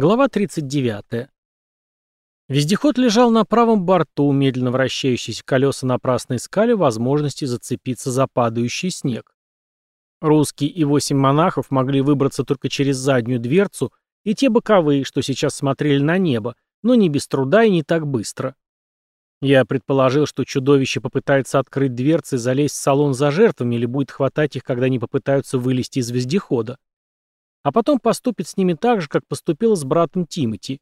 Глава 39. Вездеход лежал на правом борту, медленно вращающиеся колеса напрасно искали возможности зацепиться за падающий снег. Русский и восемь монахов могли выбраться только через заднюю дверцу и те боковые, что сейчас смотрели на небо, но не без труда и не так быстро. Я предположил, что чудовище попытается открыть дверцы и залезть в салон за жертвами или будет хватать их, когда они попытаются вылезти из вездехода а потом поступит с ними так же, как поступило с братом Тимати.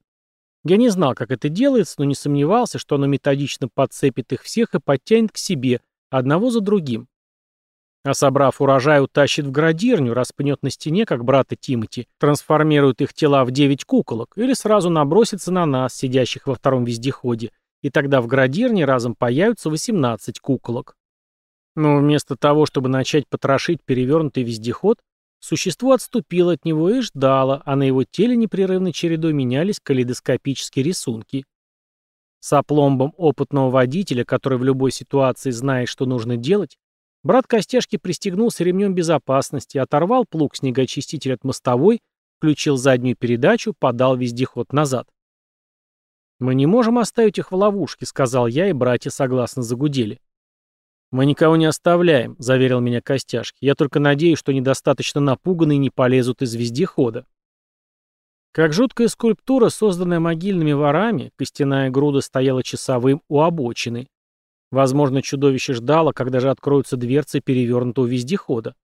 Я не знал, как это делается, но не сомневался, что оно методично подцепит их всех и подтянет к себе, одного за другим. А собрав урожай, утащит в градирню, распнет на стене, как брата Тимати, трансформирует их тела в девять куколок, или сразу набросится на нас, сидящих во втором вездеходе, и тогда в градирне разом появятся 18 куколок. Но вместо того, чтобы начать потрошить перевернутый вездеход, Существо отступило от него и ждало, а на его теле непрерывной чередой менялись калейдоскопические рисунки. С опломбом опытного водителя, который в любой ситуации знает, что нужно делать, брат Костяшки пристегнулся ремнем безопасности, оторвал плуг снегоочистителя от мостовой, включил заднюю передачу, подал вездеход назад. «Мы не можем оставить их в ловушке», — сказал я, и братья согласно загудели. «Мы никого не оставляем», — заверил меня Костяшки. «Я только надеюсь, что недостаточно напуганные не полезут из вездехода». Как жуткая скульптура, созданная могильными ворами, костяная груда стояла часовым у обочины. Возможно, чудовище ждало, когда же откроются дверцы перевернутого вездехода.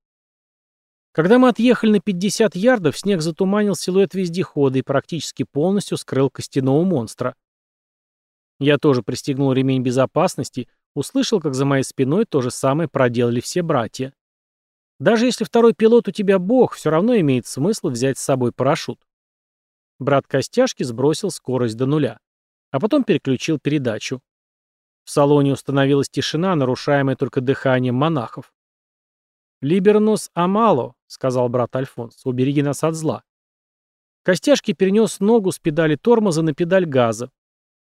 Когда мы отъехали на 50 ярдов, снег затуманил силуэт вездехода и практически полностью скрыл костяного монстра. Я тоже пристегнул ремень безопасности — Услышал, как за моей спиной то же самое проделали все братья. Даже если второй пилот у тебя бог, все равно имеет смысл взять с собой парашют. Брат Костяшки сбросил скорость до нуля, а потом переключил передачу. В салоне установилась тишина, нарушаемая только дыханием монахов. «Либернос амало», — сказал брат Альфонс, — «убереги нас от зла». Костяшки перенес ногу с педали тормоза на педаль газа,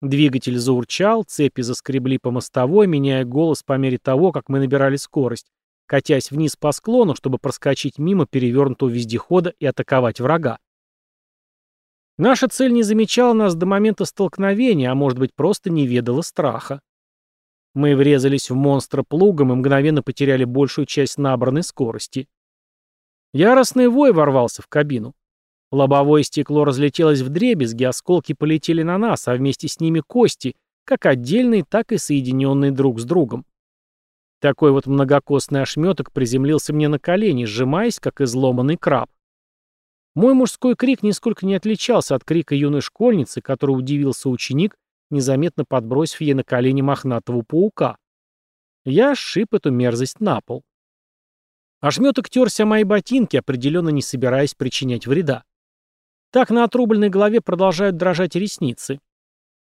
Двигатель заурчал, цепи заскребли по мостовой, меняя голос по мере того, как мы набирали скорость, катясь вниз по склону, чтобы проскочить мимо перевернутого вездехода и атаковать врага. Наша цель не замечала нас до момента столкновения, а может быть просто не ведала страха. Мы врезались в монстра плугом и мгновенно потеряли большую часть набранной скорости. Яростный вой ворвался в кабину. Лобовое стекло разлетелось в дребезги, осколки полетели на нас, а вместе с ними кости, как отдельные, так и соединенные друг с другом. Такой вот многокостный ошметок приземлился мне на колени, сжимаясь, как изломанный краб. Мой мужской крик нисколько не отличался от крика юной школьницы, которой удивился ученик, незаметно подбросив ей на колени мохнатого паука. Я сшиб эту мерзость на пол. Ошметок терся мои ботинки, определенно не собираясь причинять вреда. Так на отрубленной голове продолжают дрожать ресницы.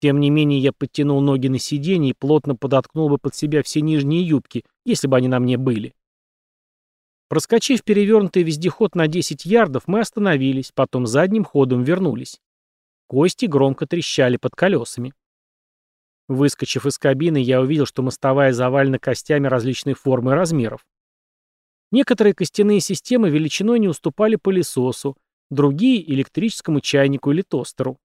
Тем не менее, я подтянул ноги на сиденье и плотно подоткнул бы под себя все нижние юбки, если бы они на мне были. Проскочив перевернутый вездеход на 10 ярдов, мы остановились, потом задним ходом вернулись. Кости громко трещали под колесами. Выскочив из кабины, я увидел, что мостовая завалена костями различной формы и размеров. Некоторые костяные системы величиной не уступали пылесосу, другие — электрическому чайнику или тостеру.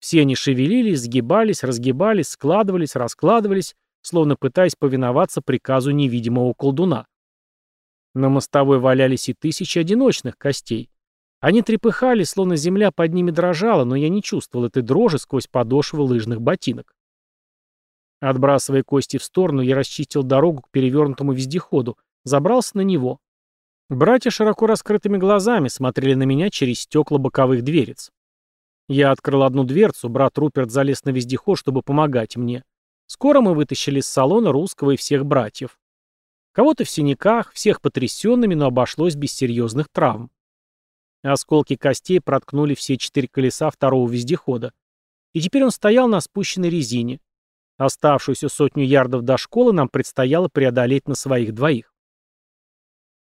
Все они шевелились, сгибались, разгибались, складывались, раскладывались, словно пытаясь повиноваться приказу невидимого колдуна. На мостовой валялись и тысячи одиночных костей. Они трепыхали, словно земля под ними дрожала, но я не чувствовал этой дрожи сквозь подошвы лыжных ботинок. Отбрасывая кости в сторону, я расчистил дорогу к перевернутому вездеходу, забрался на него. Братья широко раскрытыми глазами смотрели на меня через стекла боковых дверец. Я открыл одну дверцу, брат Руперт залез на вездеход, чтобы помогать мне. Скоро мы вытащили из салона русского и всех братьев. Кого-то в синяках, всех потрясенными, но обошлось без серьезных травм. Осколки костей проткнули все четыре колеса второго вездехода. И теперь он стоял на спущенной резине. Оставшуюся сотню ярдов до школы нам предстояло преодолеть на своих двоих.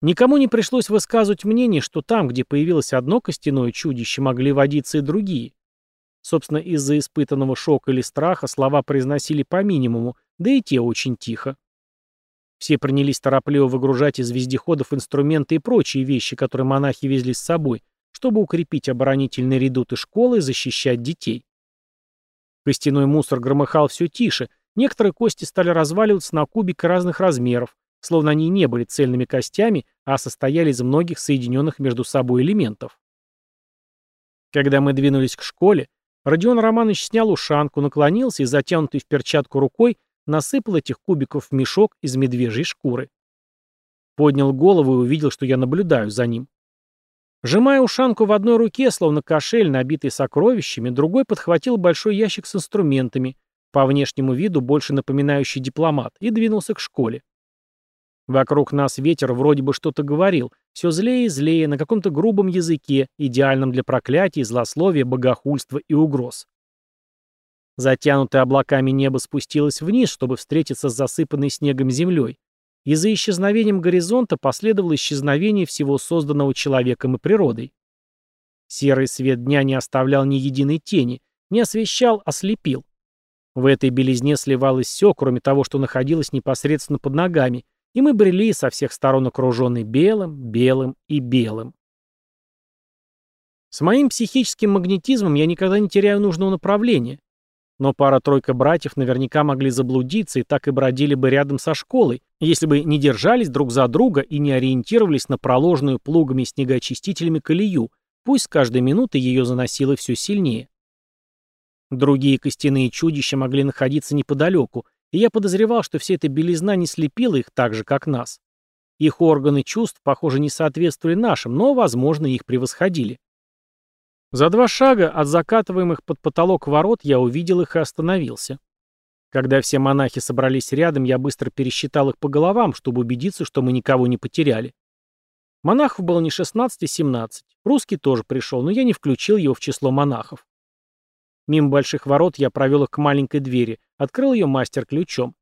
Никому не пришлось высказывать мнение, что там, где появилось одно костяное чудище, могли водиться и другие. Собственно, из-за испытанного шока или страха слова произносили по минимуму, да и те очень тихо. Все принялись торопливо выгружать из вездеходов инструменты и прочие вещи, которые монахи везли с собой, чтобы укрепить оборонительные редуты школы и защищать детей. Костяной мусор громыхал все тише, некоторые кости стали разваливаться на кубики разных размеров, словно они не были цельными костями, а состояли из многих соединенных между собой элементов. Когда мы двинулись к школе, Родион Романович снял ушанку, наклонился и, затянутый в перчатку рукой, насыпал этих кубиков в мешок из медвежьей шкуры. Поднял голову и увидел, что я наблюдаю за ним. Сжимая ушанку в одной руке, словно кошель, набитый сокровищами, другой подхватил большой ящик с инструментами, по внешнему виду больше напоминающий дипломат, и двинулся к школе. Вокруг нас ветер вроде бы что-то говорил, все злее и злее, на каком-то грубом языке, идеальном для проклятий, злословия, богохульства и угроз. Затянутое облаками небо спустилось вниз, чтобы встретиться с засыпанной снегом землей, и за исчезновением горизонта последовало исчезновение всего созданного человеком и природой. Серый свет дня не оставлял ни единой тени, не освещал, ослепил. В этой белизне сливалось все, кроме того, что находилось непосредственно под ногами, и мы брели со всех сторон окруженный белым, белым и белым. С моим психическим магнетизмом я никогда не теряю нужного направления. Но пара-тройка братьев наверняка могли заблудиться и так и бродили бы рядом со школой, если бы не держались друг за друга и не ориентировались на проложенную плугами снегоочистителями колею, пусть с каждой минутой ее заносило все сильнее. Другие костяные чудища могли находиться неподалеку, и я подозревал, что вся эта белизна не слепила их так же, как нас. Их органы чувств, похоже, не соответствовали нашим, но, возможно, их превосходили. За два шага от закатываемых под потолок ворот я увидел их и остановился. Когда все монахи собрались рядом, я быстро пересчитал их по головам, чтобы убедиться, что мы никого не потеряли. Монахов было не 16, а 17. Русский тоже пришел, но я не включил его в число монахов. Мимо больших ворот я провел их к маленькой двери, открыл ее мастер ключом.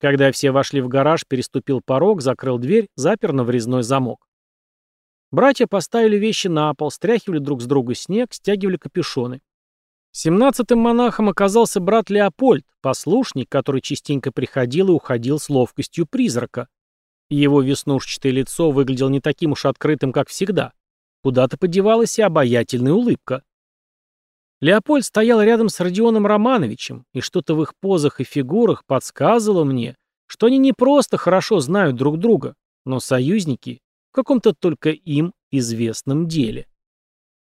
Когда все вошли в гараж, переступил порог, закрыл дверь, запер на врезной замок. Братья поставили вещи на пол, стряхивали друг с друга снег, стягивали капюшоны. Семнадцатым монахом оказался брат Леопольд, послушник, который частенько приходил и уходил с ловкостью призрака. Его веснушчатое лицо выглядело не таким уж открытым, как всегда. Куда-то подевалась и обаятельная улыбка. Леопольд стоял рядом с Родионом Романовичем, и что-то в их позах и фигурах подсказывало мне, что они не просто хорошо знают друг друга, но союзники в каком-то только им известном деле.